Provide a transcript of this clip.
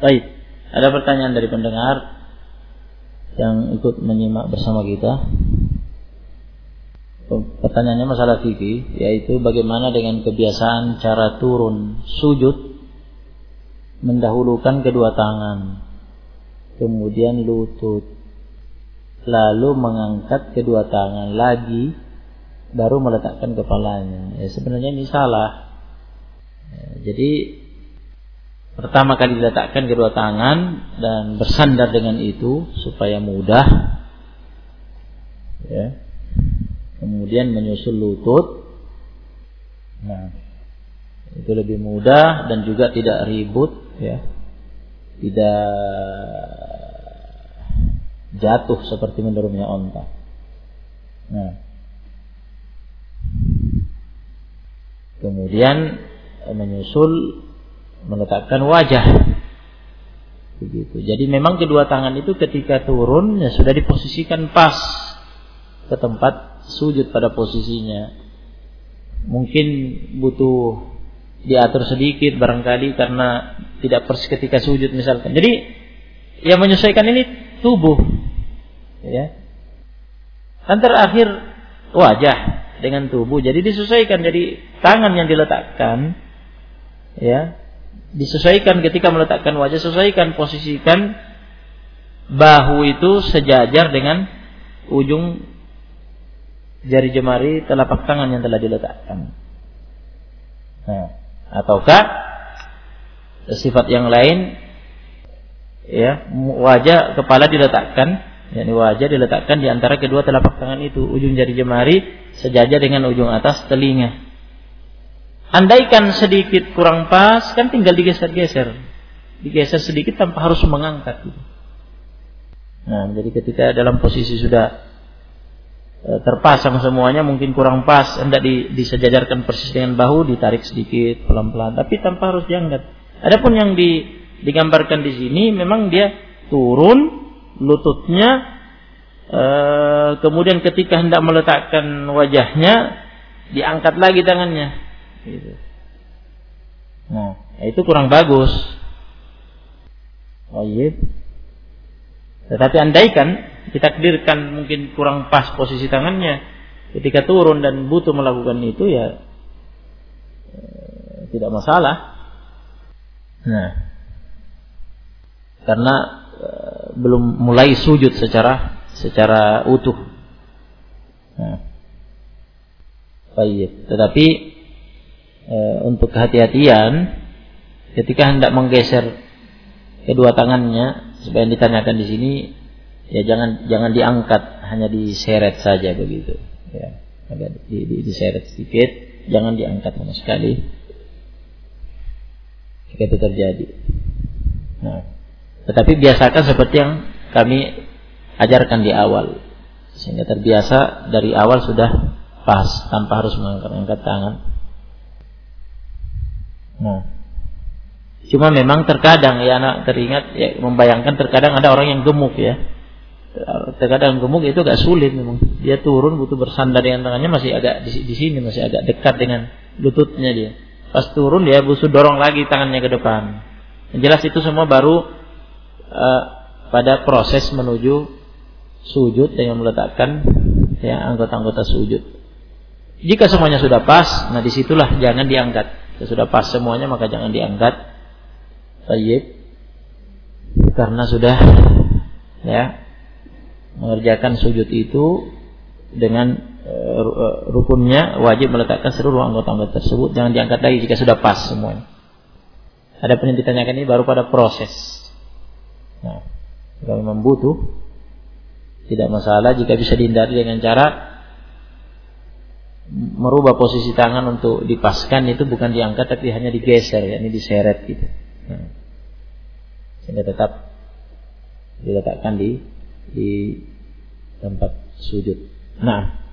Baik, ada pertanyaan dari pendengar yang ikut menyimak bersama kita. Pertanyaannya masalah fikih, yaitu bagaimana dengan kebiasaan cara turun sujud mendahulukan kedua tangan, kemudian lutut, lalu mengangkat kedua tangan lagi, baru meletakkan kepalanya. Ya, sebenarnya ini salah. Ya, jadi pertama kali diletakkan kedua tangan dan bersandar dengan itu supaya mudah ya. Kemudian menyusul lutut. Nah itu lebih mudah dan juga tidak ribut ya. Tidak jatuh seperti mendorongnya onta. Nah. Kemudian menyusul meletakkan wajah. Begitu. Jadi memang kedua tangan itu ketika turun ya sudah diposisikan pas ke tempat sujud pada posisinya. Mungkin butuh diatur sedikit barangkali karena tidak persis ketika sujud misalkan. Jadi yang menyesuaikan ini tubuh. Ya. Dan terakhir wajah dengan tubuh. Jadi disesuaikan jadi tangan yang diletakkan ya disesuaikan ketika meletakkan wajah sesuaikan posisikan bahu itu sejajar dengan ujung jari jemari telapak tangan yang telah diletakkan. Nah, ataukah sifat yang lain ya wajah kepala diletakkan yakni wajah diletakkan di antara kedua telapak tangan itu ujung jari jemari sejajar dengan ujung atas telinga Andaikan sedikit kurang pas, kan tinggal digeser-geser. Digeser sedikit tanpa harus mengangkat. Nah, jadi ketika dalam posisi sudah e, terpasang semuanya, mungkin kurang pas, hendak disejajarkan persis dengan bahu, ditarik sedikit pelan-pelan, tapi tanpa harus diangkat. Adapun yang di, digambarkan di sini, memang dia turun lututnya, e, kemudian ketika hendak meletakkan wajahnya, diangkat lagi tangannya Gitu. Nah, itu kurang bagus. Oh iya. Tetapi andaikan kita takdirkan mungkin kurang pas posisi tangannya ketika turun dan butuh melakukan itu ya eh, tidak masalah. Nah, karena eh, belum mulai sujud secara secara utuh. Nah, baik. Tetapi e, untuk kehati-hatian ketika hendak menggeser kedua tangannya supaya yang ditanyakan di sini ya jangan jangan diangkat hanya diseret saja begitu. Ya agak di, di, diseret sedikit jangan diangkat sama sekali. Jika itu terjadi. Nah tetapi biasakan seperti yang kami ajarkan di awal. Sehingga terbiasa dari awal sudah pas tanpa harus mengangkat tangan Nah. Cuma memang terkadang ya anak teringat ya membayangkan terkadang ada orang yang gemuk ya. Terkadang gemuk itu agak sulit memang. Dia turun butuh bersandar dengan tangannya masih agak di, di sini masih agak dekat dengan lututnya dia. Pas turun dia butuh dorong lagi tangannya ke depan. Yang jelas itu semua baru uh, pada proses menuju sujud dengan meletakkan ya anggota-anggota sujud. Jika semuanya sudah pas, nah di situlah jangan diangkat sudah pas semuanya maka jangan diangkat. Tayyib. Karena sudah ya mengerjakan sujud itu dengan uh, rukunnya wajib meletakkan seluruh anggota-anggota tersebut jangan diangkat lagi jika sudah pas semuanya. Ada yang ditanyakan ini baru pada proses. Nah, kalau memang butuh tidak masalah jika bisa dihindari dengan cara merubah posisi tangan untuk dipaskan itu bukan diangkat tapi hanya digeser ya ini diseret gitu. Nah, sehingga tetap diletakkan di di tempat sujud. Nah